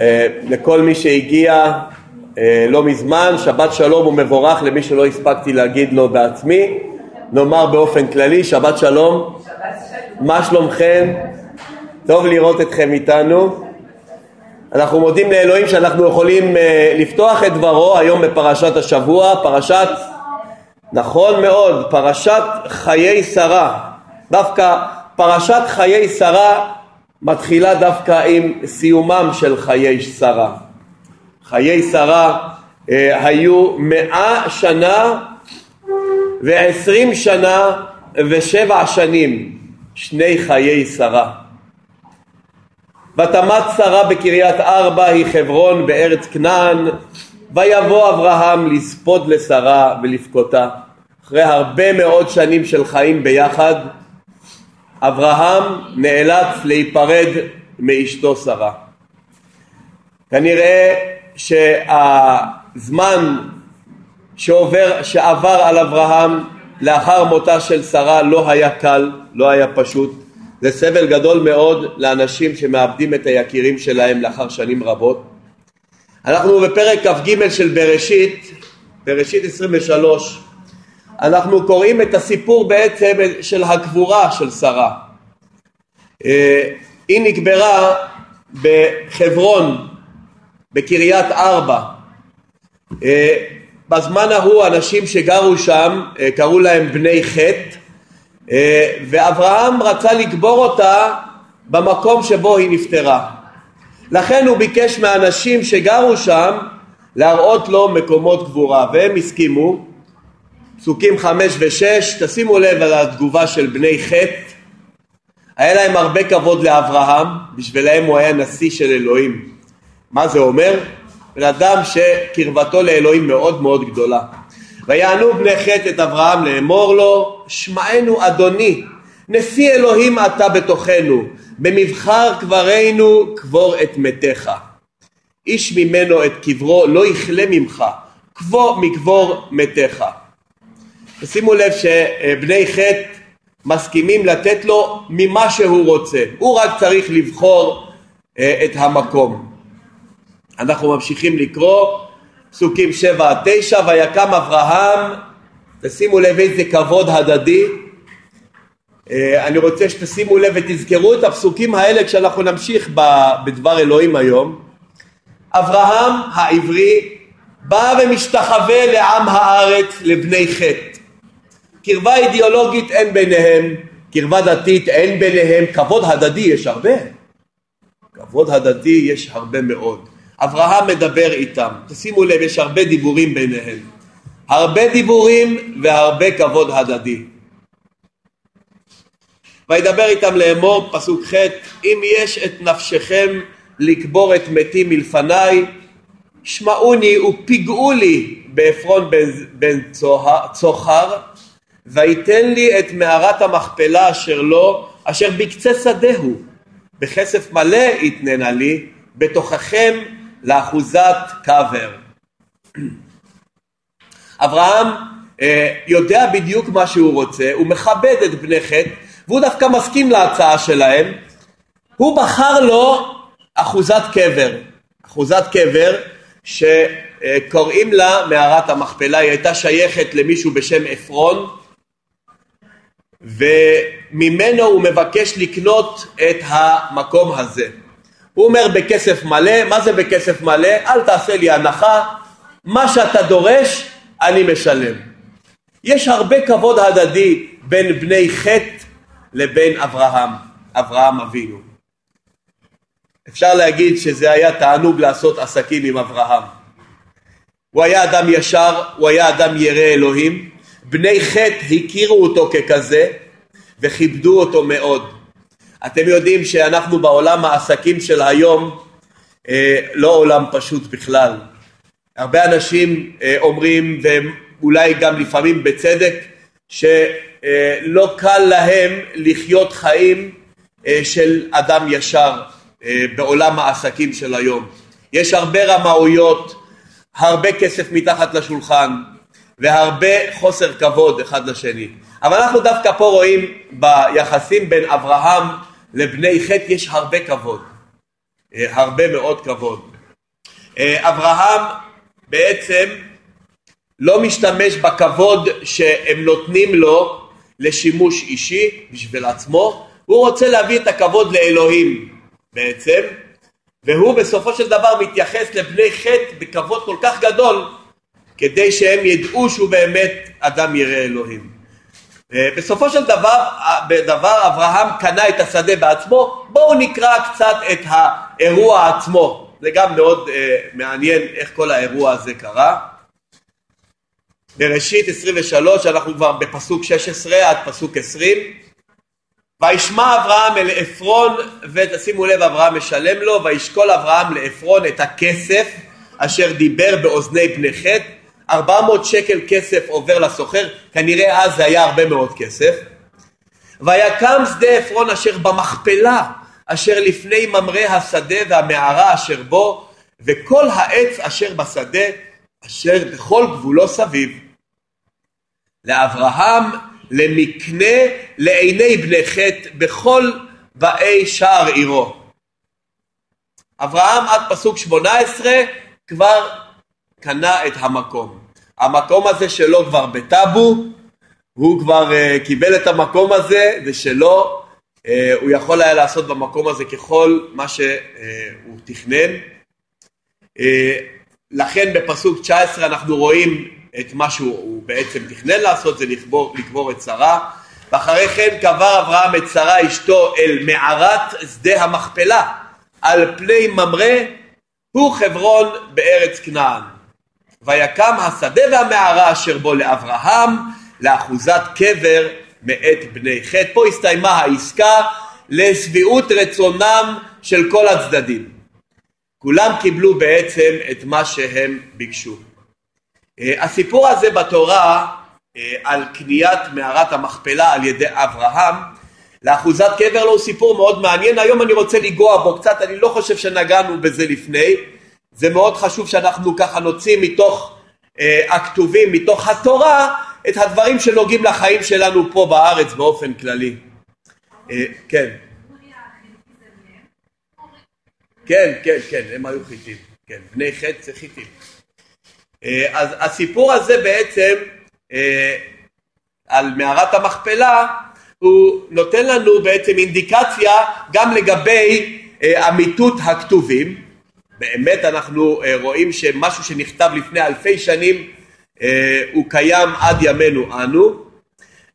אה, לכל מי שהגיע אה, לא מזמן, שבת שלום ומבורך למי שלא הספקתי להגיד לו בעצמי. נאמר באופן כללי, שבת שלום. מה שלומכם? טוב לראות אתכם איתנו. אנחנו מודים לאלוהים שאנחנו יכולים אה, לפתוח את דברו היום בפרשת השבוע, פרשת, נכון מאוד, פרשת חיי שרה. דווקא פרשת חיי שרה מתחילה דווקא עם סיומם של חיי שרה. חיי שרה אה, היו מאה שנה ועשרים שנה ושבע שנים, שני חיי שרה. ותמת שרה בקריית ארבע היא חברון בארץ כנען ויבוא אברהם לספוד לשרה ולבכותה אחרי הרבה מאוד שנים של חיים ביחד אברהם נאלץ להיפרד מאשתו שרה כנראה שהזמן שעובר, שעבר על אברהם לאחר מותה של שרה לא היה קל, לא היה פשוט זה סבל גדול מאוד לאנשים שמאבדים את היקירים שלהם לאחר שנים רבות. אנחנו בפרק כ"ג של בראשית, בראשית 23, אנחנו קוראים את הסיפור בעצם של הגבורה של שרה. אה, היא נקברה בחברון, בקריית ארבע. אה, בזמן ההוא אנשים שגרו שם אה, קראו להם בני חטא ואברהם רצה לקבור אותה במקום שבו היא נפטרה. לכן הוא ביקש מהאנשים שגרו שם להראות לו מקומות קבורה והם הסכימו פסוקים חמש ושש תשימו לב על התגובה של בני חטא היה להם הרבה כבוד לאברהם בשבילם הוא היה נשיא של אלוהים. מה זה אומר? בן אדם שקרבתו לאלוהים מאוד מאוד גדולה. ויענו בני חטא את אברהם לאמור לו שמענו אדוני נשיא אלוהים אתה בתוכנו במבחר קברנו קבור את מתיך איש ממנו את קברו לא יכלה ממך קבור מקבור מתיך שימו לב שבני חטא מסכימים לתת לו ממה שהוא רוצה. הוא רק צריך לבחור אה, את המקום. אנחנו ממשיכים לקרוא פסוקים שבע עד תשע ויקם אברהם תשימו לב איזה כבוד הדדי. אה, אני רוצה שתשימו לב ותזכרו את הפסוקים האלה כשאנחנו נמשיך בדבר אלוהים היום. אברהם העברי בא ומשתחווה לעם הארץ לבני חטא קרבה אידיאולוגית אין ביניהם קרבה דתית אין ביניהם כבוד הדדי יש הרבה כבוד הדדי יש הרבה מאוד אברהם מדבר איתם. תשימו לב, יש הרבה דיבורים ביניהם. הרבה דיבורים והרבה כבוד הדדי. וידבר איתם לאמור, פסוק ח' אם יש את נפשכם לקבור את מתי מלפניי, שמעוני ופיגעו לי בעפרון בן, בן צוחר, ויתן לי את מערת המכפלה אשר לו, אשר בקצה שדהו, בכסף מלא יתננה לי, בתוככם לאחוזת קאבר. אברהם אה, יודע בדיוק מה שהוא רוצה, הוא מכבד את בני חטא והוא דווקא מסכים להצעה שלהם. הוא בחר לו אחוזת קבר, אחוזת קבר שקוראים לה מערת המכפלה, היא הייתה שייכת למישהו בשם עפרון וממנו הוא מבקש לקנות את המקום הזה. הוא אומר בכסף מלא, מה זה בכסף מלא? אל תעשה לי הנחה, מה שאתה דורש אני משלם. יש הרבה כבוד הדדי בין בני חטא לבין אברהם, אברהם אבינו. אפשר להגיד שזה היה תענוג לעשות עסקים עם אברהם. הוא היה אדם ישר, הוא היה אדם ירא אלוהים, בני חטא הכירו אותו ככזה וכיבדו אותו מאוד. אתם יודעים שאנחנו בעולם העסקים של היום אה, לא עולם פשוט בכלל. הרבה אנשים אה, אומרים, ואולי גם לפעמים בצדק, שלא אה, קל להם לחיות חיים אה, של אדם ישר אה, בעולם העסקים של היום. יש הרבה רמאויות, הרבה כסף מתחת לשולחן והרבה חוסר כבוד אחד לשני. אבל אנחנו דווקא פה רואים ביחסים בין אברהם לבני חטא יש הרבה כבוד. הרבה מאוד כבוד. אברהם בעצם לא משתמש בכבוד שהם נותנים לו לשימוש אישי בשביל עצמו, הוא רוצה להביא את הכבוד לאלוהים בעצם, והוא בסופו של דבר מתייחס לבני חטא בכבוד כל כך גדול כדי שהם ידעו שהוא באמת אדם ירא אלוהים. בסופו של דבר, בדבר אברהם קנה את השדה בעצמו, בואו נקרא קצת את האירוע עצמו, זה גם מאוד uh, מעניין איך כל האירוע הזה קרה. בראשית 23 אנחנו כבר בפסוק 16 עד פסוק 20 וישמע אברהם אל עפרון ותשימו לב אברהם משלם לו וישקול אברהם לעפרון את הכסף אשר דיבר באוזני בני חטא 400 שקל כסף עובר לסוחר כנראה אז זה היה הרבה מאוד כסף ויקם שדה עפרון אשר במכפלה אשר לפני ממרא השדה והמערה אשר בו וכל העץ אשר בשדה אשר בכל גבולו סביב לאברהם למקנה לעיני בני חטא בכל באי שער עירו. אברהם עד פסוק שמונה עשרה כבר קנה את המקום. המקום הזה שלו כבר בטאבו, הוא כבר uh, קיבל את המקום הזה, זה שלו, uh, הוא יכול היה לעשות במקום הזה ככל מה שהוא uh, תכנן. Uh, לכן בפסוק 19 אנחנו רואים את מה שהוא בעצם תכנן לעשות, זה לקבור, לקבור את שרה. ואחרי כן קבר אברהם את שרה אשתו אל מערת שדה המכפלה, על פני ממרא, הוא חברון בארץ כנען. ויקם השדה והמערה אשר בו לאברהם, לאחוזת קבר מאת בני חטא. פה הסתיימה העסקה לשביעות רצונם של כל הצדדים. כולם קיבלו בעצם את מה שהם ביקשו. אה, הסיפור הזה בתורה אה, על קניית מערת המכפלה על ידי אברהם לאחוזת קבר לו הוא סיפור מאוד מעניין, היום אני רוצה לנגוע בו קצת, אני לא חושב שנגענו בזה לפני, זה מאוד חשוב שאנחנו ככה נוציא מתוך אה, הכתובים, מתוך התורה, את הדברים שנוגעים לחיים שלנו פה בארץ באופן כללי. כן. כן, כן, כן, הם היו חיטים, כן, בני חטא זה חיטים. אה, אז הסיפור הזה בעצם אה, על מערת המכפלה הוא נותן לנו בעצם אינדיקציה גם לגבי אה, אמיתות הכתובים באמת אנחנו רואים שמשהו שנכתב לפני אלפי שנים הוא קיים עד ימינו אנו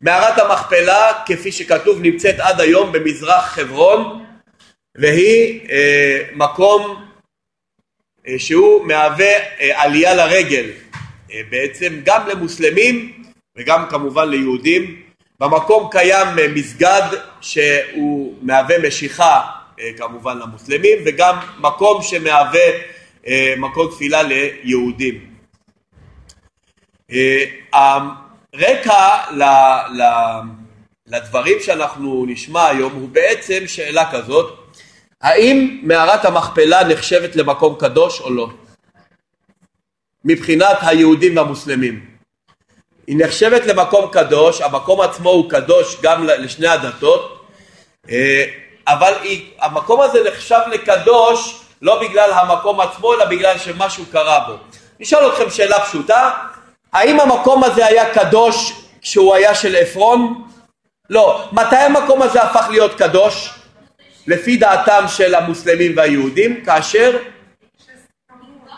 מערת המכפלה כפי שכתוב נמצאת עד היום במזרח חברון והיא מקום אה, שהוא מהווה אה, עלייה לרגל אה, בעצם גם למוסלמים וגם כמובן ליהודים. במקום קיים מסגד שהוא מהווה משיכה כמובן למוסלמים וגם מקום שמהווה מקום תפילה ליהודים. הרקע לדברים שאנחנו נשמע היום הוא בעצם שאלה כזאת האם מערת המכפלה נחשבת למקום קדוש או לא? מבחינת היהודים והמוסלמים. היא נחשבת למקום קדוש, המקום עצמו הוא קדוש גם לשני הדתות, אה, אבל היא, המקום הזה נחשב לקדוש לא בגלל המקום עצמו אלא בגלל שמשהו קרה בו. נשאל אתכם שאלה פשוטה, האם המקום הזה היה קדוש כשהוא היה של עפרון? לא. מתי המקום הזה הפך להיות קדוש? לפי דעתם של המוסלמים והיהודים כאשר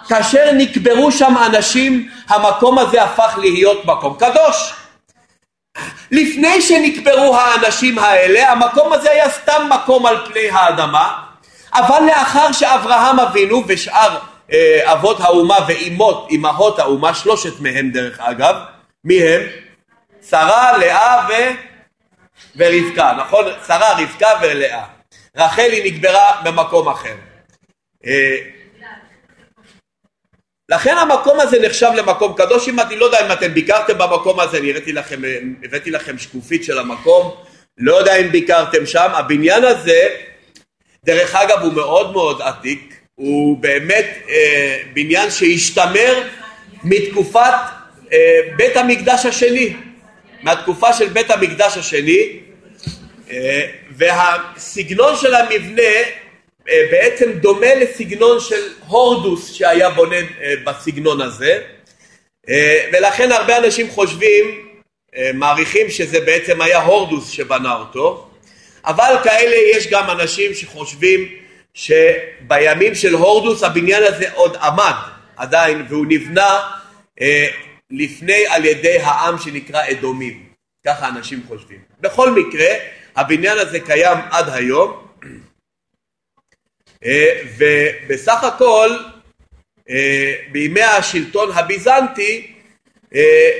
כאשר נקברו שם אנשים המקום הזה הפך להיות מקום קדוש לפני שנקברו האנשים האלה המקום הזה היה סתם מקום על פני האדמה אבל לאחר שאברהם אבינו ושאר אה, אבות האומה ואימות אמהות האומה שלושת מהם דרך אגב מי הם? שרה, לאה ו... ורבקה נכון? שרה, רבקה ולאה רחל היא נקברה במקום אחר. אה, לכן המקום הזה נחשב למקום קדוש, אם אני לא יודע אם אתם ביקרתם במקום הזה, אני הראיתי לכם, הבאתי לכם שקופית של המקום, לא יודע אם ביקרתם שם, הבניין הזה, דרך אגב הוא מאוד מאוד עתיק, הוא באמת אה, בניין שהשתמר מתקופת אה, בית המקדש השני, מהתקופה של בית המקדש השני, אה, והסגנון של המבנה בעצם דומה לסגנון של הורדוס שהיה בונה אה, בסגנון הזה. אה, ולכן הרבה אנשים חושבים, מעריכים שזה בעצם היה הורדוס שבנה אותו. אבל כאלה יש גם אנשים שחושבים שבימים של הורדוס הבניין הזה עוד עמד עדיין והוא נבנה לפני על ידי העם שנקרא אדומים. ככה אנשים חושבים. בכל מקרה הבניין הזה קיים עד היום. אה, ובסך הכל אה, בימי השלטון הביזנטי אה,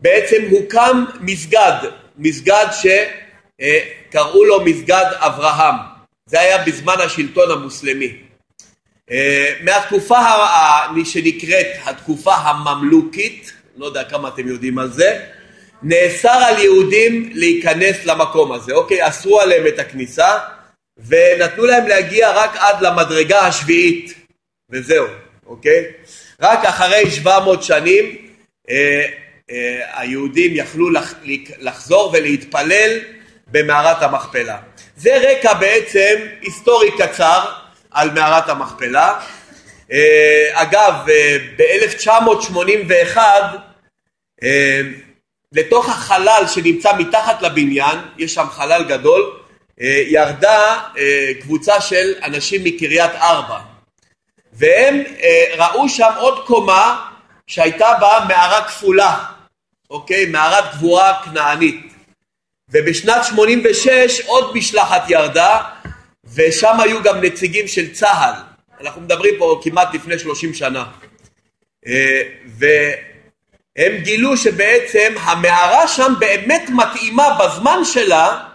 בעצם הוקם מסגד, מסגד שקראו לו מסגד אברהם, זה היה בזמן השלטון המוסלמי. מהתקופה שנקראת התקופה הממלוכית, לא יודע כמה אתם יודעים על זה, נאסר על יהודים להיכנס למקום הזה, אוקיי? אסרו עליהם את הכניסה ונתנו להם להגיע רק עד למדרגה השביעית וזהו, אוקיי? רק אחרי 700 שנים אה, אה, היהודים יכלו לח, לחזור ולהתפלל במערת המכפלה. זה רקע בעצם היסטורי קצר על מערת המכפלה. אה, אגב, אה, ב-1981 אה, לתוך החלל שנמצא מתחת לבניין, יש שם חלל גדול, ירדה אה, קבוצה של אנשים מקריית ארבע. והם אה, ראו שם עוד קומה שהייתה בה מערה כפולה, אוקיי? מערת גבורה כנענית. ובשנת 86 עוד משלחת ירדה ושם היו גם נציגים של צה"ל. אנחנו מדברים פה כמעט לפני 30 שנה. והם גילו שבעצם המערה שם באמת מתאימה בזמן שלה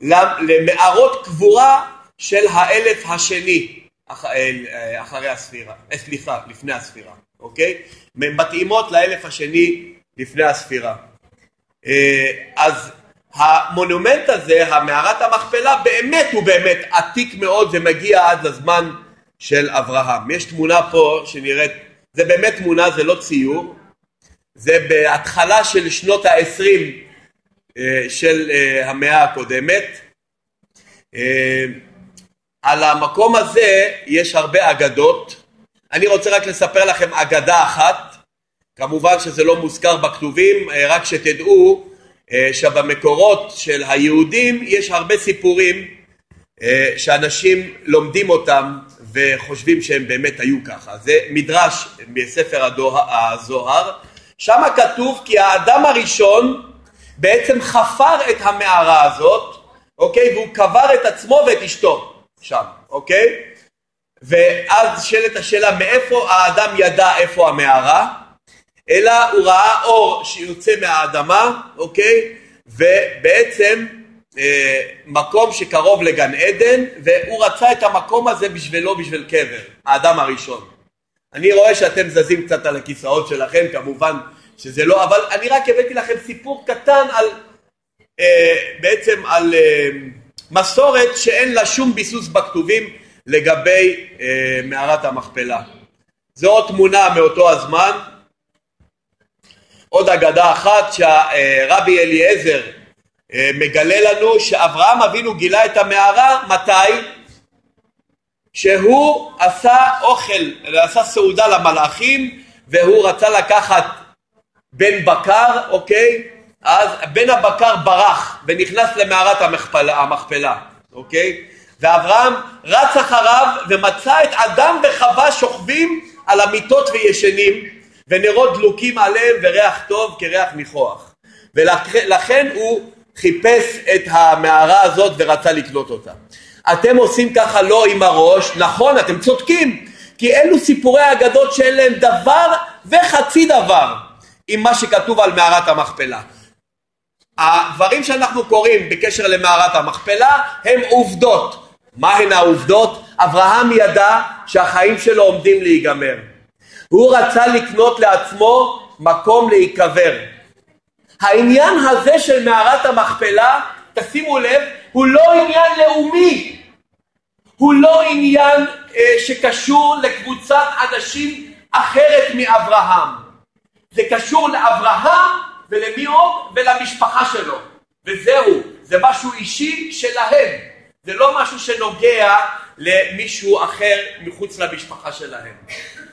למערות קבורה של האלף השני אה, אחרי הספירה, אה, סליחה, לפני הספירה, אוקיי? מתאימות לאלף השני לפני הספירה. אה, אז המונומנט הזה, המערת המכפלה, באמת הוא באמת עתיק מאוד ומגיע עד לזמן של אברהם. יש תמונה פה שנראית, זה באמת תמונה, זה לא ציור, זה בהתחלה של שנות העשרים אה, של אה, המאה הקודמת. אה, על המקום הזה יש הרבה אגדות. אני רוצה רק לספר לכם אגדה אחת, כמובן שזה לא מוזכר בכתובים, רק שתדעו שבמקורות של היהודים יש הרבה סיפורים שאנשים לומדים אותם וחושבים שהם באמת היו ככה. זה מדרש בספר הזוהר, שם כתוב כי האדם הראשון בעצם חפר את המערה הזאת, אוקיי? והוא קבר את עצמו ואת אשתו שם, אוקיי? ואז שאלת השאלה מאיפה האדם ידע איפה המערה? אלא הוא ראה אור שיוצא מהאדמה, אוקיי? ובעצם אה, מקום שקרוב לגן עדן, והוא רצה את המקום הזה בשבילו, בשביל קבר, האדם הראשון. אני רואה שאתם זזים קצת על הכיסאות שלכם, כמובן שזה לא, אבל אני רק הבאתי לכם סיפור קטן על, אה, בעצם על אה, מסורת שאין לה שום ביסוס בכתובים לגבי אה, מערת המכפלה. זו עוד תמונה מאותו הזמן, עוד אגדה אחת שהרבי אליעזר אה, מגלה לנו שאברהם אבינו גילה את המערה, מתי? שהוא עשה אוכל, עשה סעודה למלאכים והוא רצה לקחת בן בקר, אוקיי? אז בן הבקר ברח ונכנס למערת המכפלה, המכפלה, אוקיי? ואברהם רץ אחריו ומצא את אדם וחווה שוכבים על המיטות וישנים ונרות דלוקים עליהם וריח טוב כריח ניחוח ולכן הוא חיפש את המערה הזאת ורצה לקנות אותה. אתם עושים ככה לא עם הראש, נכון אתם צודקים כי אלו סיפורי אגדות שאין להם דבר וחצי דבר עם מה שכתוב על מערת המכפלה. הדברים שאנחנו קוראים בקשר למערת המכפלה הם עובדות. מה הן העובדות? אברהם ידע שהחיים שלו עומדים להיגמר. הוא רצה לקנות לעצמו מקום להיקבר. העניין הזה של מערת המכפלה, תשימו לב, הוא לא עניין לאומי. הוא לא עניין אה, שקשור לקבוצת אנשים אחרת מאברהם. זה קשור לאברהם ולמי עוד? ולמשפחה שלו. וזהו, זה משהו אישי שלהם. זה לא משהו שנוגע למישהו אחר מחוץ למשפחה שלהם.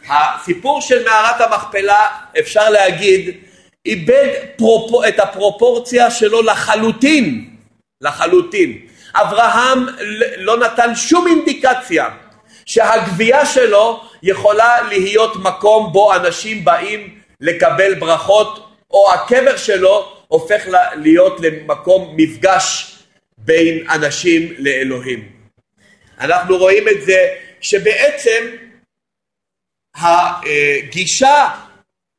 הסיפור של מערת המכפלה, אפשר להגיד, איבד פרופ... את הפרופורציה שלו לחלוטין, לחלוטין. אברהם לא נתן שום אינדיקציה שהגבייה שלו יכולה להיות מקום בו אנשים באים לקבל ברכות או הקבר שלו הופך להיות למקום מפגש בין אנשים לאלוהים. אנחנו רואים את זה שבעצם הגישה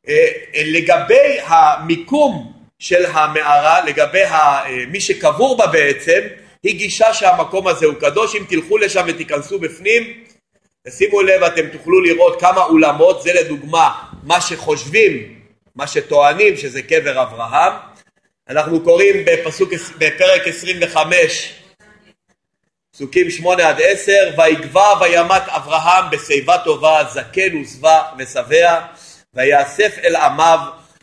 אה, לגבי המיקום של המערה, לגבי מי שקבור בה בעצם, היא גישה שהמקום הזה הוא קדוש. אם תלכו לשם ותיכנסו בפנים, שימו לב, אתם תוכלו לראות כמה אולמות, זה לדוגמה מה שחושבים, מה שטוענים שזה קבר אברהם. אנחנו קוראים בפסוק, בפרק 25, פסוקים 8 עד 10, ויגבע וימת אברהם בשיבה טובה, זקן ושבע ויאסף אל עמיו,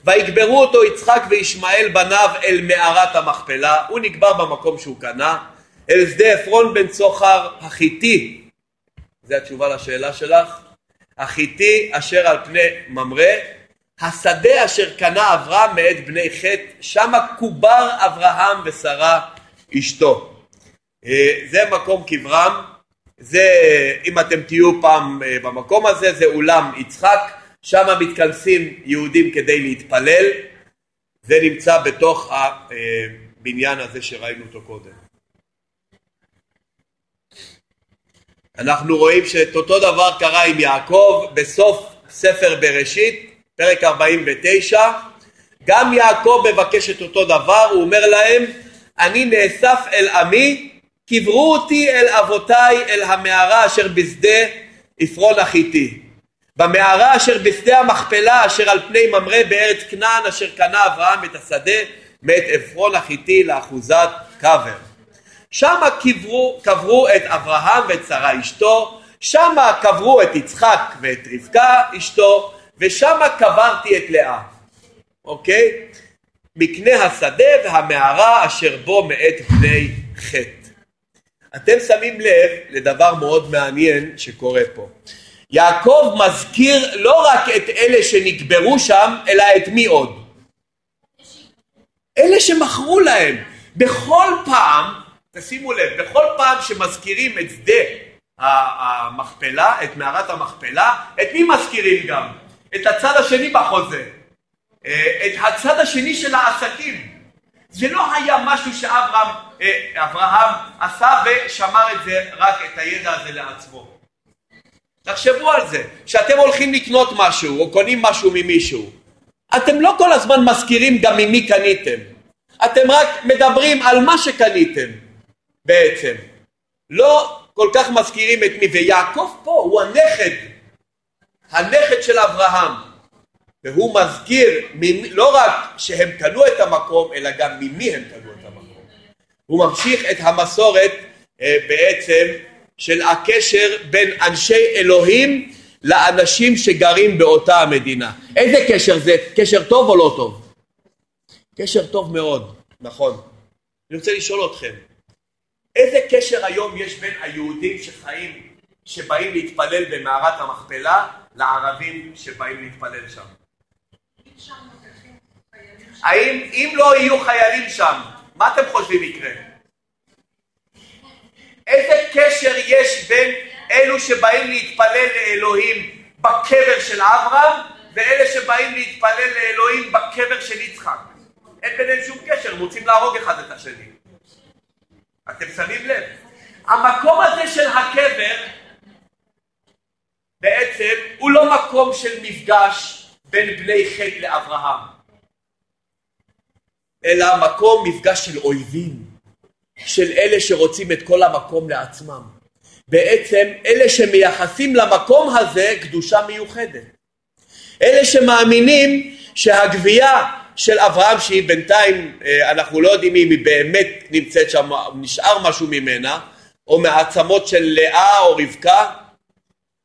ויגברו אותו יצחק וישמעאל בניו אל מערת המכפלה, הוא נקבר במקום שהוא קנה, אל שדה עפרון בן צוחר החיתי, זו התשובה לשאלה שלך, החיתי אשר על פני ממרא, השדה אשר קנה אברהם מאת בני חטא, שמה קובר אברהם ושרה אשתו. אה, זה מקום קברם, זה אם אתם תהיו פעם אה, במקום הזה, זה אולם יצחק, שם מתכנסים יהודים כדי להתפלל, זה נמצא בתוך הבניין הזה שראינו אותו קודם. אנחנו רואים שאת אותו דבר קרה עם יעקב בסוף ספר בראשית, פרק 49, גם יעקב מבקש את אותו דבר, הוא אומר להם, אני נאסף אל עמי, קברו אותי אל אבותיי אל המערה אשר בשדה עפרון החיתי. במערה אשר בשדה המכפלה אשר על פני ממרא בארץ כנען אשר קנה אברהם את השדה מאת עפרון החיתי לאחוזת קבר. שמה קברו, קברו את אברהם ואת שרה אשתו, שמה קברו את יצחק ואת רבקה אשתו, ושמה קברתי את לאה, אוקיי? מקנה השדה והמערה אשר בו מאת בני חטא. אתם שמים לב לדבר מאוד מעניין שקורה פה. יעקב מזכיר לא רק את אלה שנקברו שם, אלא את מי עוד? אלה שמכרו להם. בכל פעם, תשימו לב, בכל פעם שמזכירים את שדה המכפלה, את מערת המכפלה, את מי מזכירים גם? את הצד השני בחוזה, אה, את הצד השני של העסקים. זה לא היה משהו שאברהם אה, עשה ושמר את זה, רק את הידע הזה לעצמו. תחשבו על זה, כשאתם הולכים לקנות משהו או קונים משהו ממישהו, אתם לא כל הזמן מזכירים גם ממי קניתם, אתם רק מדברים על מה שקניתם בעצם, לא כל כך מזכירים את מי, ויעקב פה הוא הנכד, הנכד של אברהם, והוא מזכיר לא רק שהם קנו את המקום, אלא גם ממי הם קנו את המקום. הוא ממשיך את המסורת אה, בעצם של הקשר בין אנשי אלוהים לאנשים שגרים באותה המדינה. איזה קשר זה? קשר טוב או לא טוב? קשר טוב מאוד, נכון. אני רוצה לשאול אתכם, איזה קשר היום יש בין היהודים שחיים, שבאים להתפלל במערת המכפלה, לערבים שבאים להתפלל שם? האם אם לא יהיו חיילים שם, מה אתם חושבים יקרה? איזה קשר יש בין אלו שבאים להתפלל לאלוהים בקבר של אברהם ואלה שבאים להתפלל לאלוהים בקבר של יצחק? אין ביניהם שום קשר, הם רוצים להרוג אחד את השני. אתם שמים לב? המקום הזה של הקבר בעצם הוא לא מקום של מפגש בין בני חטא לאברהם, אלא מקום מפגש של אויבים. של אלה שרוצים את כל המקום לעצמם. בעצם אלה שמייחסים למקום הזה קדושה מיוחדת. אלה שמאמינים שהגבייה של אברהם שהיא בינתיים אה, אנחנו לא יודעים אם היא באמת נמצאת שם, נשאר משהו ממנה, או מעצמות של לאה או רבקה,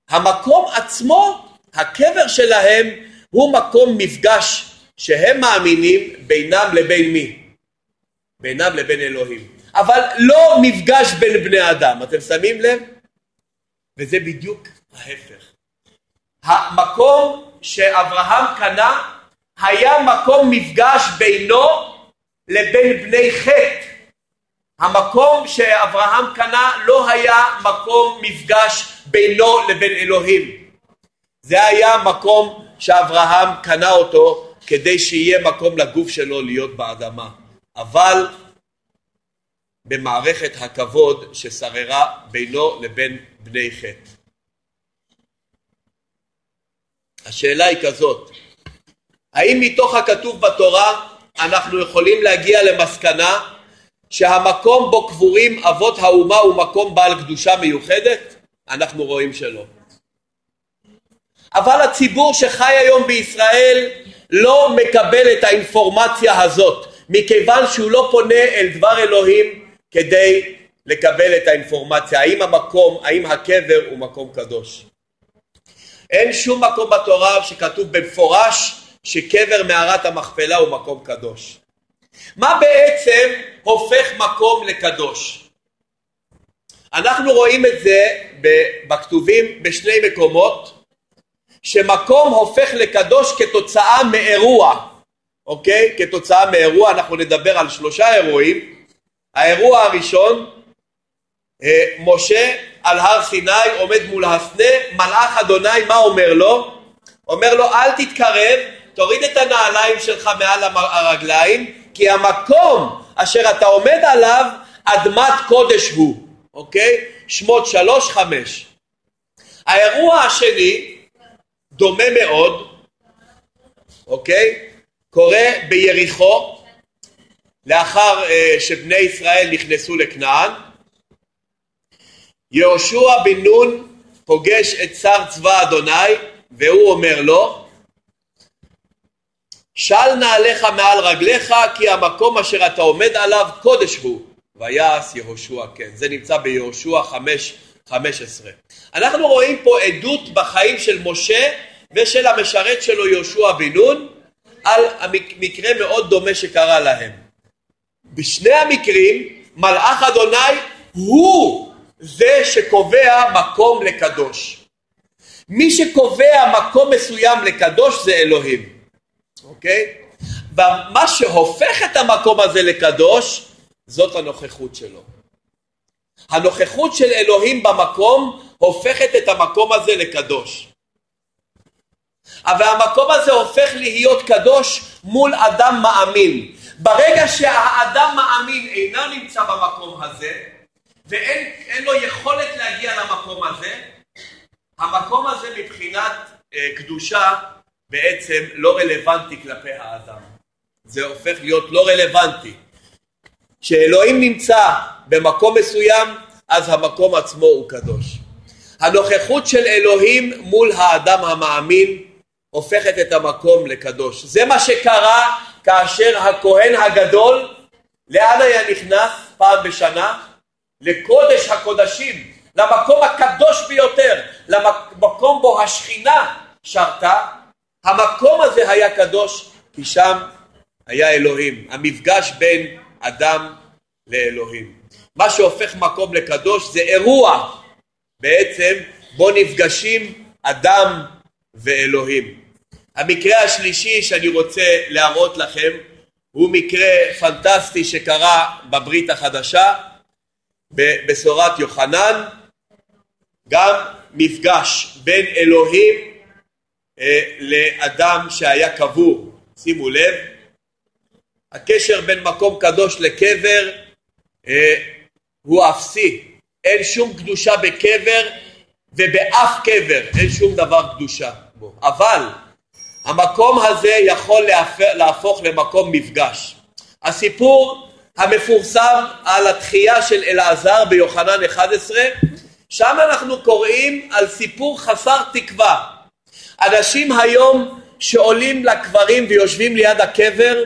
המקום עצמו, הקבר שלהם הוא מקום מפגש שהם מאמינים בינם לבין מי? בינם לבין אלוהים. אבל לא מפגש בין בני אדם. אתם שמים לב? וזה בדיוק ההפך. המקום שאברהם קנה היה מקום מפגש בינו לבין בני חטא. המקום שאברהם קנה לא היה מקום מפגש בינו לבין אלוהים. זה היה מקום שאברהם קנה אותו כדי שיהיה מקום לגוף שלו להיות באדמה. אבל במערכת הכבוד ששררה בינו לבין בני חטא. השאלה היא כזאת, האם מתוך הכתוב בתורה אנחנו יכולים להגיע למסקנה שהמקום בו קבורים אבות האומה הוא מקום בעל קדושה מיוחדת? אנחנו רואים שלא. אבל הציבור שחי היום בישראל לא מקבל את האינפורמציה הזאת מכיוון שהוא לא פונה אל דבר אלוהים כדי לקבל את האינפורמציה האם המקום, האם הקבר הוא מקום קדוש. אין שום מקום בתורה שכתוב במפורש שקבר מערת המכפלה הוא מקום קדוש. מה בעצם הופך מקום לקדוש? אנחנו רואים את זה בכתובים בשני מקומות שמקום הופך לקדוש כתוצאה מאירוע, אוקיי? כתוצאה מאירוע, אנחנו נדבר על שלושה אירועים. האירוע הראשון, אה, משה על הר סיני עומד מול הסנה, מלאך אדוני מה אומר לו? אומר לו אל תתקרב, תוריד את הנעליים שלך מעל הרגליים, כי המקום אשר אתה עומד עליו אדמת קודש הוא, אוקיי? שמות שלוש חמש. האירוע השני דומה מאוד, אוקיי? קורה ביריחו לאחר uh, שבני ישראל נכנסו לכנען יהושע בן נון פוגש את שר צבא אדוני והוא אומר לו של נעליך מעל רגליך כי המקום אשר אתה עומד עליו קודש הוא ויעש יהושע כן זה נמצא ביהושע חמש חמש עשרה. אנחנו רואים פה עדות בחיים של משה ושל המשרת שלו יהושע בן נון על מקרה מאוד דומה שקרה להם. בשני המקרים מלאך אדוני הוא זה שקובע מקום לקדוש. מי שקובע מקום מסוים לקדוש זה אלוהים, אוקיי? ומה שהופך את המקום הזה לקדוש זאת הנוכחות שלו. הנוכחות של אלוהים במקום הופכת את המקום הזה לקדוש. אבל המקום הזה הופך להיות קדוש מול אדם מאמין. ברגע שהאדם מאמין אינו נמצא במקום הזה, ואין לו יכולת להגיע למקום הזה, המקום הזה מבחינת אה, קדושה בעצם לא רלוונטי כלפי האדם. זה הופך להיות לא רלוונטי. כשאלוהים נמצא במקום מסוים, אז המקום עצמו הוא קדוש. הנוכחות של אלוהים מול האדם המאמין הופכת את המקום לקדוש. זה מה שקרה כאשר הכהן הגדול, לאן היה נכנס פעם בשנה? לקודש הקודשים, למקום הקדוש ביותר, למקום בו השכינה שרתה, המקום הזה היה קדוש כי שם היה אלוהים, המפגש בין אדם לאלוהים. מה שהופך מקום לקדוש זה אירוע בעצם בו נפגשים אדם ואלוהים. המקרה השלישי שאני רוצה להראות לכם הוא מקרה פנטסטי שקרה בברית החדשה בבשורת יוחנן גם מפגש בין אלוהים לאדם שהיה קבור. שימו לב הקשר בין מקום קדוש לקבר אה, הוא אפסי. אין שום קדושה בקבר ובאף קבר אין שום דבר קדושה בו. אבל המקום הזה יכול להפוך למקום מפגש. הסיפור המפורסם על התחייה של אלעזר ביוחנן 11 שם אנחנו קוראים על סיפור חסר תקווה אנשים היום שעולים לקברים ויושבים ליד הקבר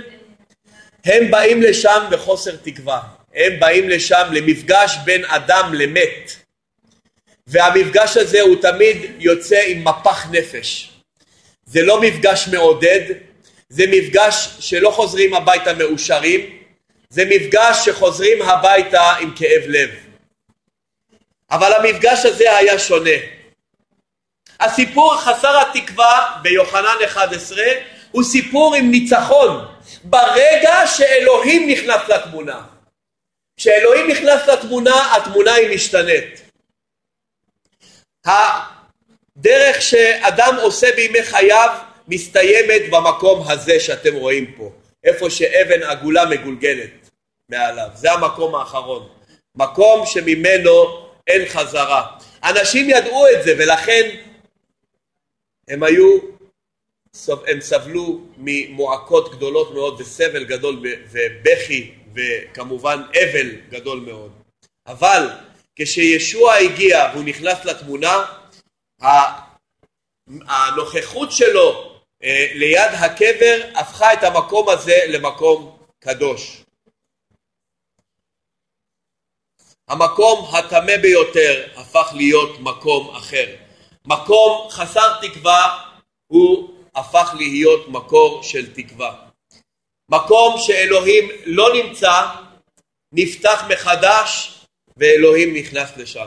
הם באים לשם בחוסר תקווה הם באים לשם למפגש בין אדם למת והמפגש הזה הוא תמיד יוצא עם מפח נפש זה לא מפגש מעודד זה מפגש שלא חוזרים הביתה מאושרים זה מפגש שחוזרים הביתה עם כאב לב. אבל המפגש הזה היה שונה. הסיפור חסר התקווה ביוחנן 11 הוא סיפור עם ניצחון ברגע שאלוהים נכנס לתמונה. כשאלוהים נכנס לתמונה, התמונה היא משתנית. הדרך שאדם עושה בימי חייו מסתיימת במקום הזה שאתם רואים פה, איפה שאבן עגולה מגולגלת מעליו, זה המקום האחרון, מקום שממנו אין חזרה. אנשים ידעו את זה ולכן הם היו, הם סבלו ממועקות גדולות מאוד וסבל גדול ובכי וכמובן אבל גדול מאוד. אבל כשישוע הגיע והוא נכנס לתמונה, הנוכחות שלו אה, ליד הקבר הפכה את המקום הזה למקום קדוש. המקום הטמא ביותר הפך להיות מקום אחר. מקום חסר תקווה הוא הפך להיות מקור של תקווה. מקום שאלוהים לא נמצא, נפתח מחדש ואלוהים נכנס לשם.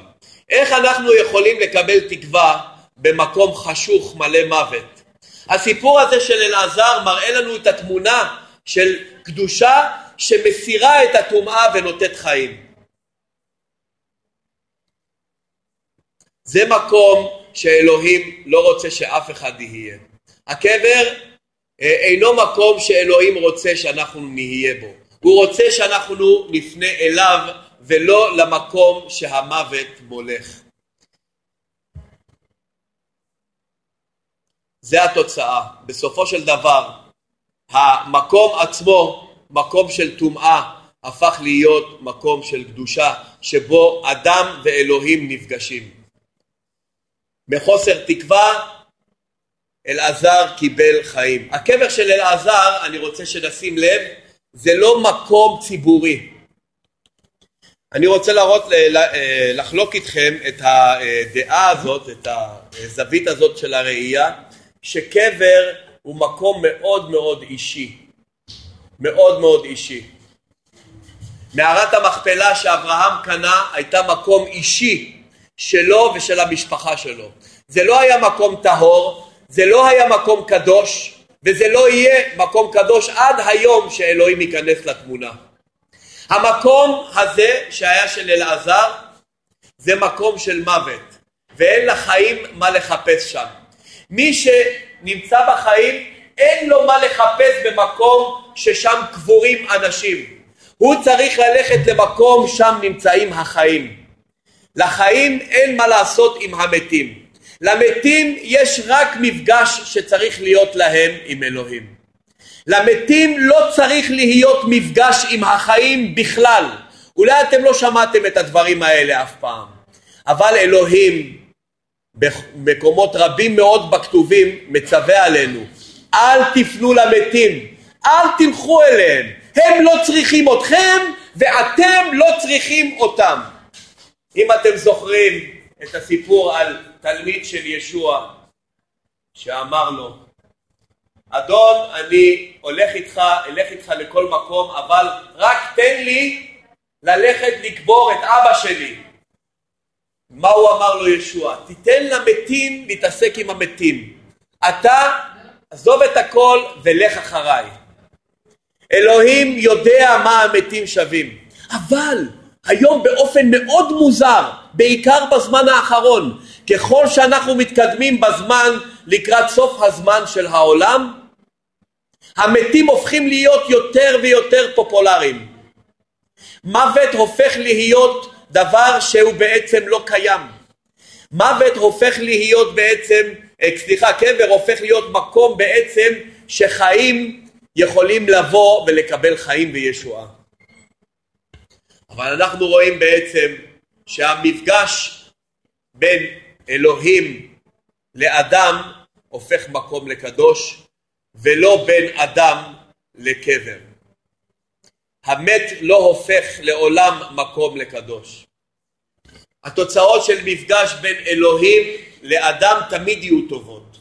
איך אנחנו יכולים לקבל תקווה במקום חשוך מלא מוות? הסיפור הזה של אלעזר מראה לנו את התמונה של קדושה שמסירה את הטומאה ונותנת חיים. זה מקום שאלוהים לא רוצה שאף אחד יהיה. הקבר אה, אינו מקום שאלוהים רוצה שאנחנו נהיה בו. הוא רוצה שאנחנו נפנה אליו ולא למקום שהמוות מולך. זה התוצאה. בסופו של דבר המקום עצמו, מקום של טומאה, הפך להיות מקום של קדושה שבו אדם ואלוהים נפגשים. מחוסר תקווה אלעזר קיבל חיים. הקבר של אלעזר, אני רוצה שנשים לב, זה לא מקום ציבורי. אני רוצה להראות, אה, לחלוק איתכם את הדעה הזאת, את הזווית הזאת של הראייה, שקבר הוא מקום מאוד מאוד אישי. מאוד מאוד אישי. מערת המכפלה שאברהם קנה הייתה מקום אישי שלו ושל המשפחה שלו. זה לא היה מקום טהור, זה לא היה מקום קדוש, וזה לא יהיה מקום קדוש עד היום שאלוהים ייכנס לתמונה. המקום הזה שהיה של אלעזר זה מקום של מוות ואין לחיים מה לחפש שם. מי שנמצא בחיים אין לו מה לחפש במקום ששם קבורים אנשים. הוא צריך ללכת למקום שם נמצאים החיים. לחיים אין מה לעשות עם המתים. למתים יש רק מפגש שצריך להיות להם עם אלוהים. למתים לא צריך להיות מפגש עם החיים בכלל. אולי אתם לא שמעתם את הדברים האלה אף פעם, אבל אלוהים במקומות רבים מאוד בכתובים מצווה עלינו אל תפנו למתים, אל תלכו אליהם, הם לא צריכים אתכם ואתם לא צריכים אותם. אם אתם זוכרים את הסיפור על תלמיד של ישוע שאמר לו אדון אני הולך איתך, אלך איתך לכל מקום אבל רק תן לי ללכת לקבור את אבא שלי. מה הוא אמר לו ישוע? תיתן למתים להתעסק עם המתים. אתה עזוב את הכל ולך אחריי. אלוהים יודע מה המתים שווים אבל היום באופן מאוד מוזר, בעיקר בזמן האחרון, ככל שאנחנו מתקדמים בזמן לקראת סוף הזמן של העולם, המתים הופכים להיות יותר ויותר פופולריים. מוות הופך להיות דבר שהוא בעצם לא קיים. מוות הופך להיות בעצם, אה, סליחה, קבר הופך להיות מקום בעצם שחיים יכולים לבוא ולקבל חיים וישועה. אבל אנחנו רואים בעצם שהמפגש בין אלוהים לאדם הופך מקום לקדוש ולא בין אדם לקבר. המת לא הופך לעולם מקום לקדוש. התוצאות של מפגש בין אלוהים לאדם תמיד יהיו טובות.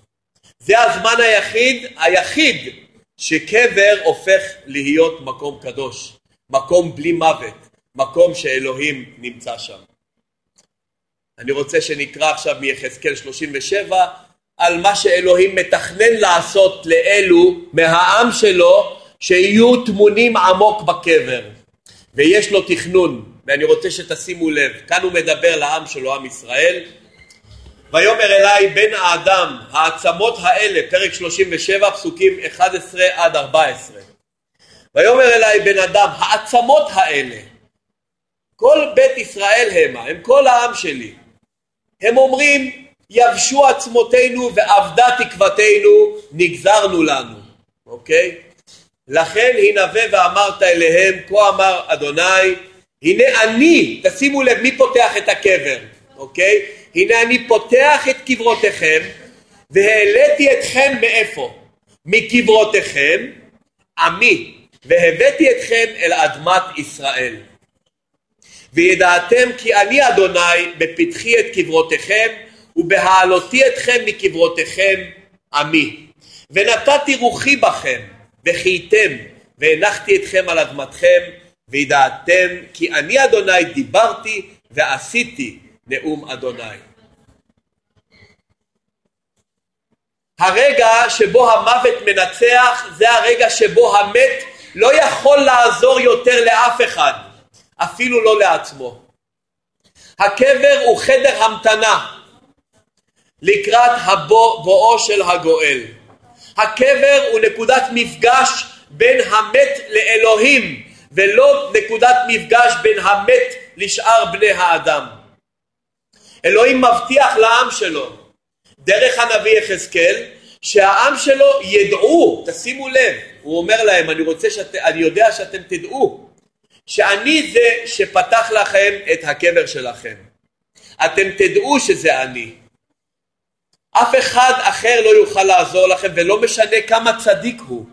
זה הזמן היחיד, היחיד שקבר הופך להיות מקום קדוש. מקום בלי מוות, מקום שאלוהים נמצא שם. אני רוצה שנקרא עכשיו מיחזקאל 37 על מה שאלוהים מתכנן לעשות לאלו מהעם שלו שיהיו טמונים עמוק בקבר. ויש לו תכנון ואני רוצה שתשימו לב. כאן הוא מדבר לעם שלו עם ישראל. ויאמר אליי בן האדם העצמות האלה פרק 37 פסוקים 11 עד 14 ויאמר אליי בן אדם העצמות האלה כל בית ישראל המה הם כל העם שלי. הם אומרים יבשו עצמותינו ואבדה תקוותנו נגזרנו לנו. אוקיי? לכן הנבא ואמרת אליהם כה אמר אדוני הנה אני תשימו לב מי פותח את הקבר אוקיי? הנה אני פותח את קברותיכם והעליתי אתכם מאיפה? מקברותיכם עמי והבאתי אתכם אל אדמת ישראל וידעתם כי אני אדוני בפתחי את קברותיכם ובהעלותי אתכם מקברותיכם עמי ונתתי רוחי בכם וחייתם והנחתי אתכם על אדמתכם וידעתם כי אני אדוני דיברתי ועשיתי נאום אדוני. הרגע שבו המוות מנצח זה הרגע שבו המת לא יכול לעזור יותר לאף אחד, אפילו לא לעצמו. הקבר הוא חדר המתנה לקראת הבואו של הגואל. הקבר הוא נקודת מפגש בין המת לאלוהים ולא נקודת מפגש בין המת לשאר בני האדם. אלוהים מבטיח לעם שלו דרך הנביא יחזקאל שהעם שלו ידעו, תשימו לב, הוא אומר להם אני רוצה שאת, אני יודע שאתם תדעו שאני זה שפתח לכם את הקבר שלכם. אתם תדעו שזה אני. אף אחד אחר לא יוכל לעזור לכם ולא משנה כמה צדיק הוא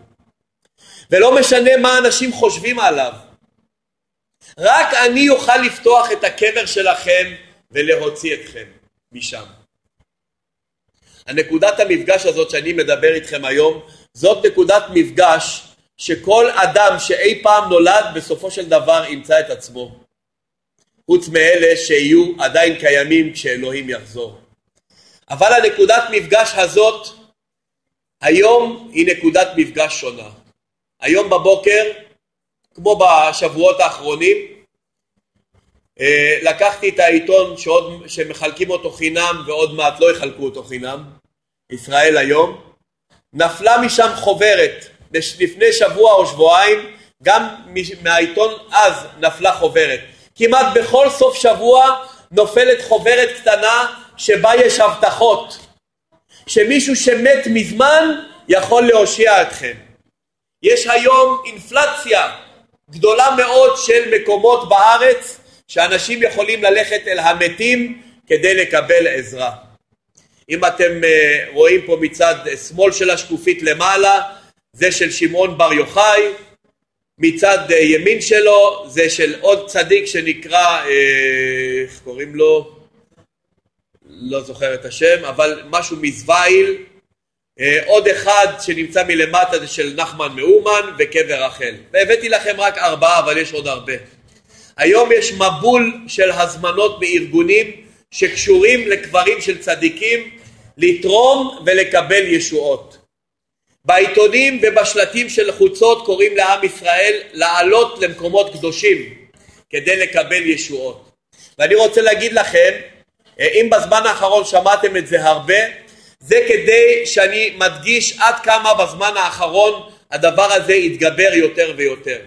ולא משנה מה אנשים חושבים עליו רק אני אוכל לפתוח את הקבר שלכם ולהוציא אתכם משם. הנקודת המפגש הזאת שאני מדבר איתכם היום זאת נקודת מפגש שכל אדם שאי פעם נולד בסופו של דבר ימצא את עצמו חוץ מאלה שיהיו עדיין קיימים כשאלוהים יחזור. אבל הנקודת מפגש הזאת היום היא נקודת מפגש שונה. היום בבוקר, כמו בשבועות האחרונים, אה, לקחתי את העיתון שעוד, שמחלקים אותו חינם ועוד מעט לא יחלקו אותו חינם, ישראל היום, נפלה משם חוברת, לפני שבוע או שבועיים, גם מהעיתון אז נפלה חוברת. כמעט בכל סוף שבוע נופלת חוברת קטנה שבה יש הבטחות, שמישהו שמת מזמן יכול להושיע אתכם. יש היום אינפלציה גדולה מאוד של מקומות בארץ שאנשים יכולים ללכת אל המתים כדי לקבל עזרה. אם אתם אה, רואים פה מצד שמאל של השקופית למעלה, זה של שמעון בר יוחאי, מצד אה, ימין שלו זה של עוד צדיק שנקרא, אה, איך קוראים לו? לא זוכר את השם, אבל משהו מזוויל, עוד אחד שנמצא מלמטה זה של נחמן מאומן וקבר רחל. והבאתי לכם רק ארבעה, אבל יש עוד הרבה. היום יש מבול של הזמנות מארגונים שקשורים לקברים של צדיקים לתרום ולקבל ישועות. בעיתונים ובשלטים של חוצות קוראים לעם ישראל לעלות למקומות קדושים כדי לקבל ישועות. ואני רוצה להגיד לכם, אם בזמן האחרון שמעתם את זה הרבה, זה כדי שאני מדגיש עד כמה בזמן האחרון הדבר הזה יתגבר יותר ויותר.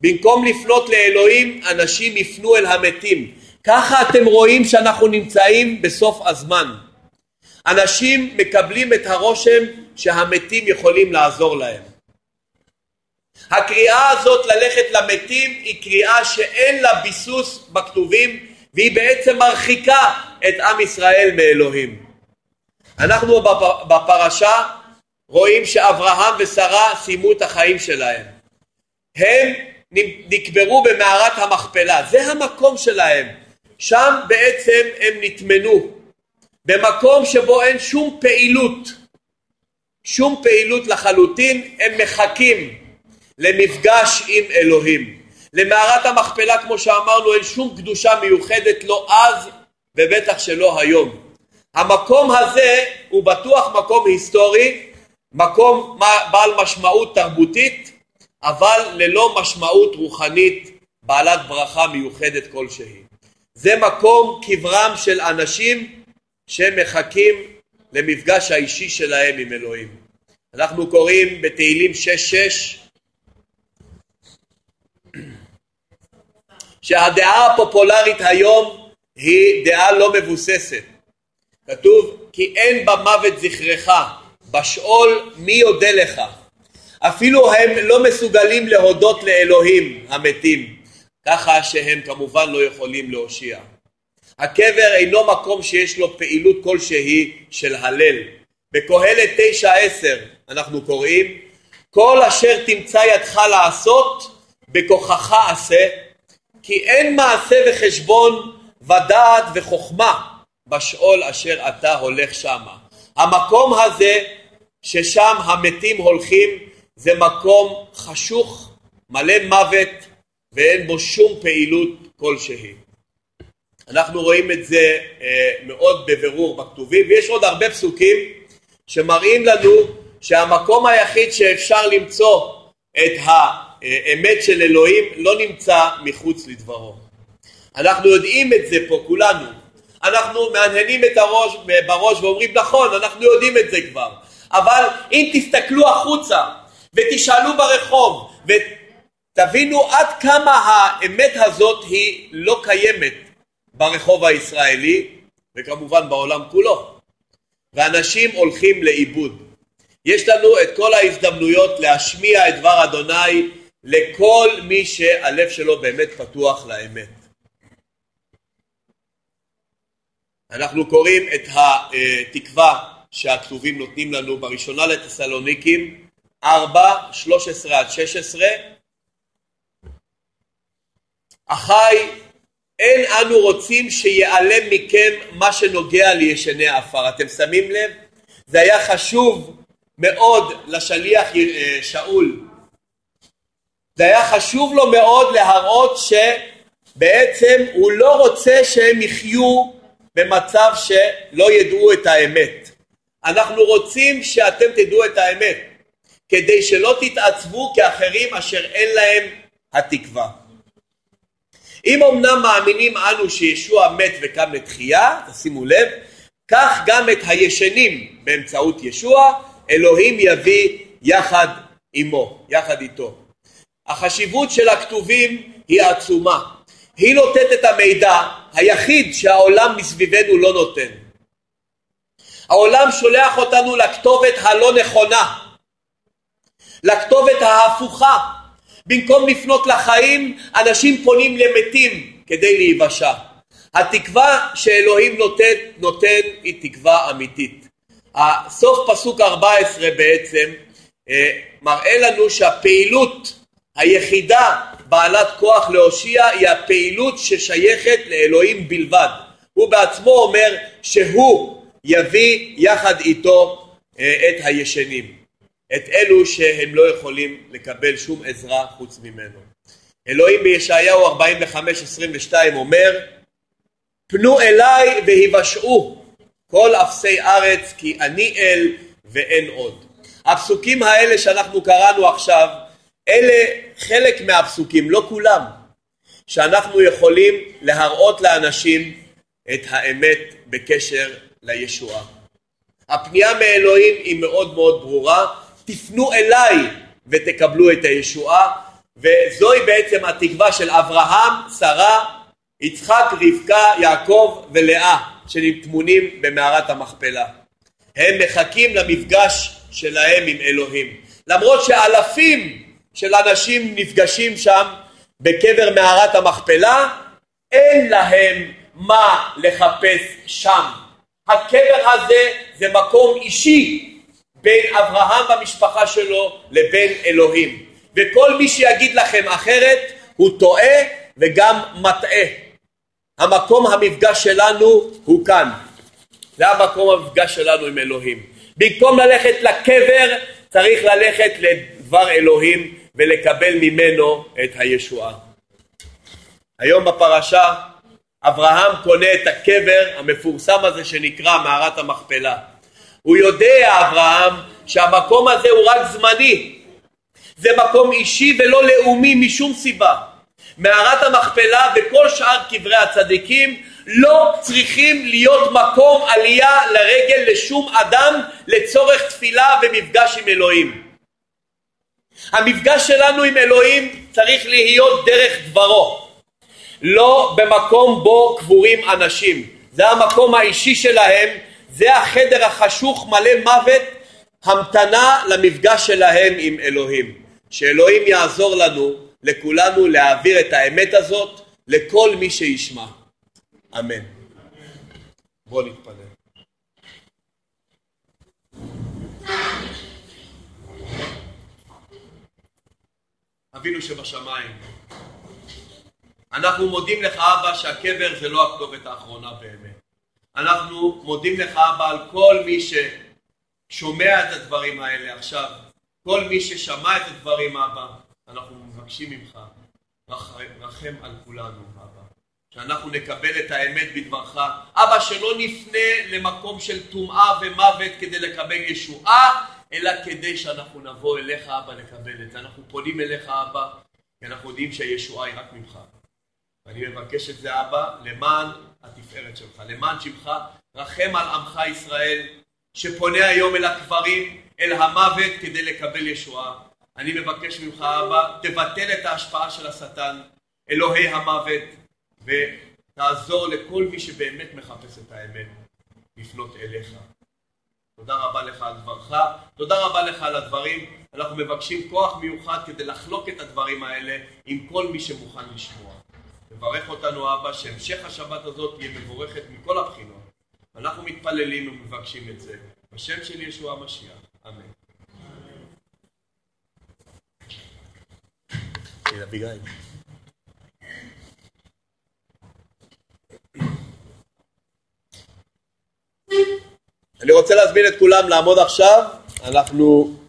במקום לפנות לאלוהים, אנשים יפנו אל המתים. ככה אתם רואים שאנחנו נמצאים בסוף הזמן. אנשים מקבלים את הרושם שהמתים יכולים לעזור להם. הקריאה הזאת ללכת למתים היא קריאה שאין לה ביסוס בכתובים והיא בעצם מרחיקה את עם ישראל מאלוהים. אנחנו בפרשה רואים שאברהם ושרה סיימו את החיים שלהם. הם נקברו במערת המכפלה, זה המקום שלהם. שם בעצם הם נטמנו. במקום שבו אין שום פעילות, שום פעילות לחלוטין, הם מחכים למפגש עם אלוהים. למערת המכפלה כמו שאמרנו אין שום קדושה מיוחדת לא אז ובטח שלא היום. המקום הזה הוא בטוח מקום היסטורי, מקום בעל משמעות תרבותית, אבל ללא משמעות רוחנית בעלת ברכה מיוחדת כלשהי. זה מקום קברם של אנשים שמחכים למפגש האישי שלהם עם אלוהים. אנחנו קוראים בתהילים 6-6 שהדעה הפופולרית היום היא דעה לא מבוססת. כתוב כי אין במוות זכרך, בשאול מי יודה לך. אפילו הם לא מסוגלים להודות לאלוהים המתים, ככה שהם כמובן לא יכולים להושיע. הקבר אינו מקום שיש לו פעילות כלשהי של הלל. בקהלת תשע עשר אנחנו קוראים כל אשר תמצא ידך לעשות בכוחך עשה כי אין מעשה וחשבון ודעת וחוכמה בשאול אשר אתה הולך שמה. המקום הזה ששם המתים הולכים זה מקום חשוך, מלא מוות ואין בו שום פעילות כלשהי. אנחנו רואים את זה אה, מאוד בבירור בכתובים. ויש עוד הרבה פסוקים שמראים לנו שהמקום היחיד שאפשר למצוא את האמת של אלוהים לא נמצא מחוץ לדברו. אנחנו יודעים את זה פה כולנו, אנחנו מהנהנים את הראש בראש ואומרים נכון אנחנו יודעים את זה כבר. אבל אם תסתכלו החוצה ותשאלו ברחוב ותבינו עד כמה האמת הזאת היא לא קיימת ברחוב הישראלי וכמובן בעולם כולו. ואנשים הולכים לאיבוד. יש לנו את כל ההזדמנויות להשמיע את דבר אדוני לכל מי שהלב שלו באמת פתוח לאמת. אנחנו קוראים את התקווה שהכתובים נותנים לנו בראשונה לתסלוניקים 4, 13 עד 16 אחי אין אנו רוצים שיעלם מכם מה שנוגע לישני עפר. אתם שמים לב? זה היה חשוב מאוד לשליח אה, שאול. זה היה חשוב לו מאוד להראות שבעצם הוא לא רוצה שהם יחיו במצב שלא ידעו את האמת. אנחנו רוצים שאתם תדעו את האמת, כדי שלא תתעצבו כאחרים אשר אין להם התקווה. אם אמנם מאמינים אנו שישוע מת וקם לתחייה, תשימו לב, כך גם את הישנים באמצעות ישוע, אלוהים יביא יחד עמו, יחד איתו. החשיבות של הכתובים היא עצומה. היא נותנת את המידע היחיד שהעולם מסביבנו לא נותן. העולם שולח אותנו לכתובת הלא נכונה, לכתובת ההפוכה. במקום לפנות לחיים, אנשים פונים למתים כדי להיוושע. התקווה שאלוהים נותן, נותן היא תקווה אמיתית. הסוף פסוק 14 בעצם אה, מראה לנו שהפעילות היחידה בעלת כוח להושיע היא הפעילות ששייכת לאלוהים בלבד. הוא בעצמו אומר שהוא יביא יחד איתו אה, את הישנים, את אלו שהם לא יכולים לקבל שום עזרה חוץ ממנו. אלוהים בישעיהו 45-22 אומר פנו אליי והיוושעו כל אפסי ארץ כי אני אל ואין עוד. הפסוקים האלה שאנחנו קראנו עכשיו אלה חלק מהפסוקים, לא כולם, שאנחנו יכולים להראות לאנשים את האמת בקשר לישועה. הפנייה מאלוהים היא מאוד מאוד ברורה, תפנו אליי ותקבלו את הישועה וזוהי בעצם התקווה של אברהם, שרה, יצחק, רבקה, יעקב ולאה שטמונים במערת המכפלה. הם מחכים למפגש שלהם עם אלוהים. למרות שאלפים של אנשים נפגשים שם בקבר מערת המכפלה, אין להם מה לחפש שם. הקבר הזה זה מקום אישי בין אברהם והמשפחה שלו לבין אלוהים. וכל מי שיגיד לכם אחרת הוא טועה וגם מטעה. המקום המפגש שלנו הוא כאן. זה המקום המפגש שלנו עם אלוהים. במקום ללכת לקבר צריך ללכת לדבר אלוהים ולקבל ממנו את הישועה. היום בפרשה אברהם קונה את הקבר המפורסם הזה שנקרא מערת המכפלה. הוא יודע, אברהם, שהמקום הזה הוא רק זמני. זה מקום אישי ולא לאומי משום סיבה. מערת המכפלה וכל שאר קברי הצדיקים לא צריכים להיות מקום עלייה לרגל לשום אדם לצורך תפילה ומפגש עם אלוהים. המפגש שלנו עם אלוהים צריך להיות דרך דברו, לא במקום בו קבורים אנשים. זה המקום האישי שלהם, זה החדר החשוך מלא מוות, המתנה למפגש שלהם עם אלוהים. שאלוהים יעזור לנו, לכולנו, להעביר את האמת הזאת לכל מי שישמע. אמן. בואו נתפלל. אבינו שבשמיים, אנחנו מודים לך אבא שהקבר זה לא הכתובת האחרונה באמת. אנחנו מודים לך אבא על כל מי ששומע את הדברים האלה עכשיו, כל מי ששמע את הדברים אבא, אנחנו מבקשים ממך, רחם על כולנו אבא. שאנחנו נקבל את האמת בדברך. אבא, שלא נפנה למקום של טומאה ומוות כדי לקבל ישועה, אלא כדי שאנחנו נבוא אליך, אבא, לקבל את זה. אנחנו פונים אליך, אבא, כי אנחנו יודעים שהישועה היא רק ממך. ואני מבקש את זה, אבא, למען התפארת שלך, למען שמך, רחם על עמך ישראל, שפונה היום אל הקברים, אל המוות, כדי לקבל ישועה. אני מבקש ממך, אבא, תבטל את ההשפעה של השטן, אלוהי המוות, ותעזור לכל מי שבאמת מחפש את האמת לפנות אליך. תודה רבה לך על דברך, תודה רבה לך על הדברים, אנחנו מבקשים כוח מיוחד כדי לחלוק את הדברים האלה עם כל מי שמוכן לשמוע. מברך אותנו אבא שהמשך השבת הזאת תהיה מבורכת מכל הבחינות. אנחנו מתפללים ומבקשים את זה. בשם של ישוע המשיח. אמן. אביגיל. אני רוצה להזמין את כולם לעמוד עכשיו, אנחנו